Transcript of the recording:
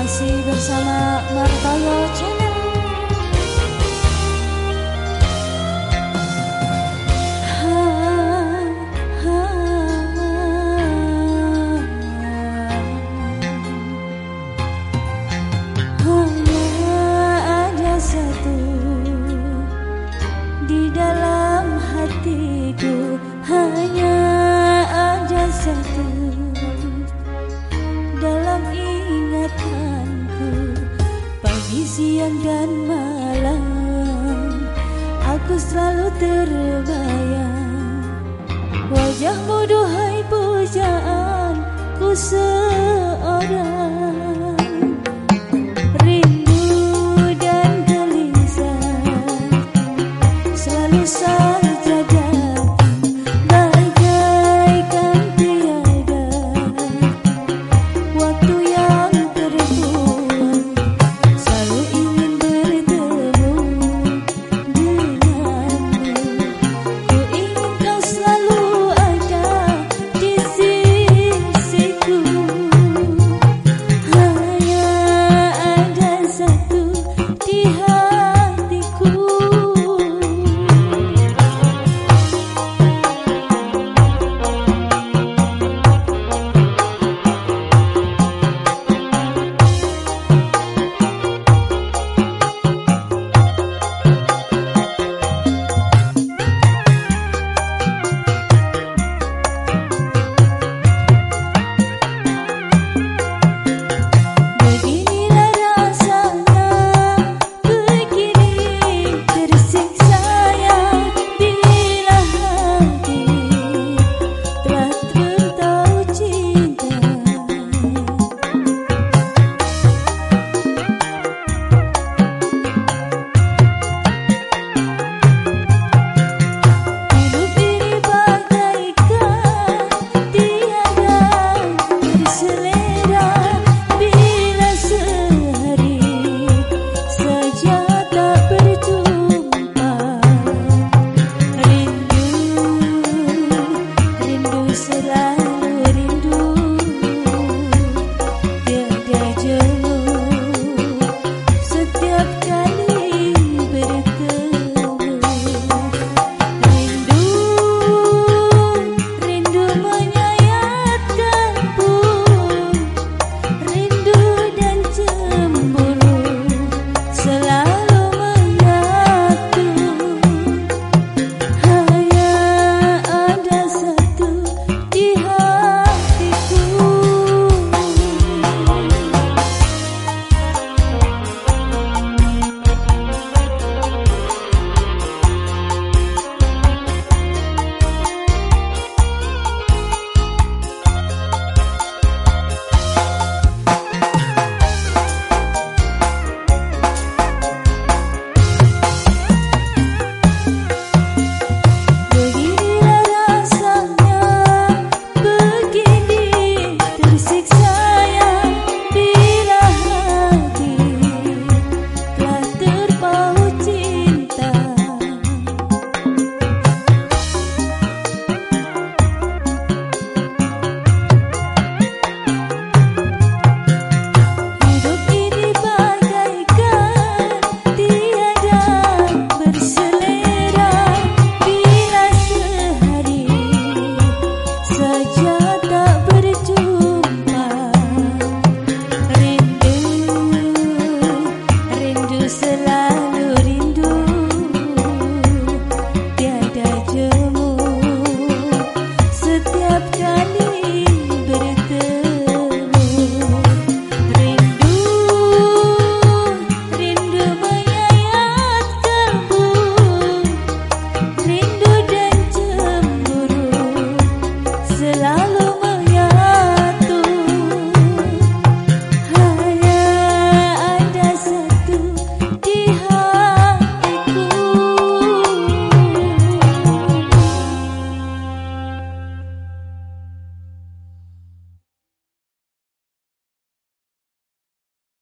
Masih bersama Martoyo Channel siang dan malam aku selalu terbayang. Wajahmu duhai pujaanku seorang. Saja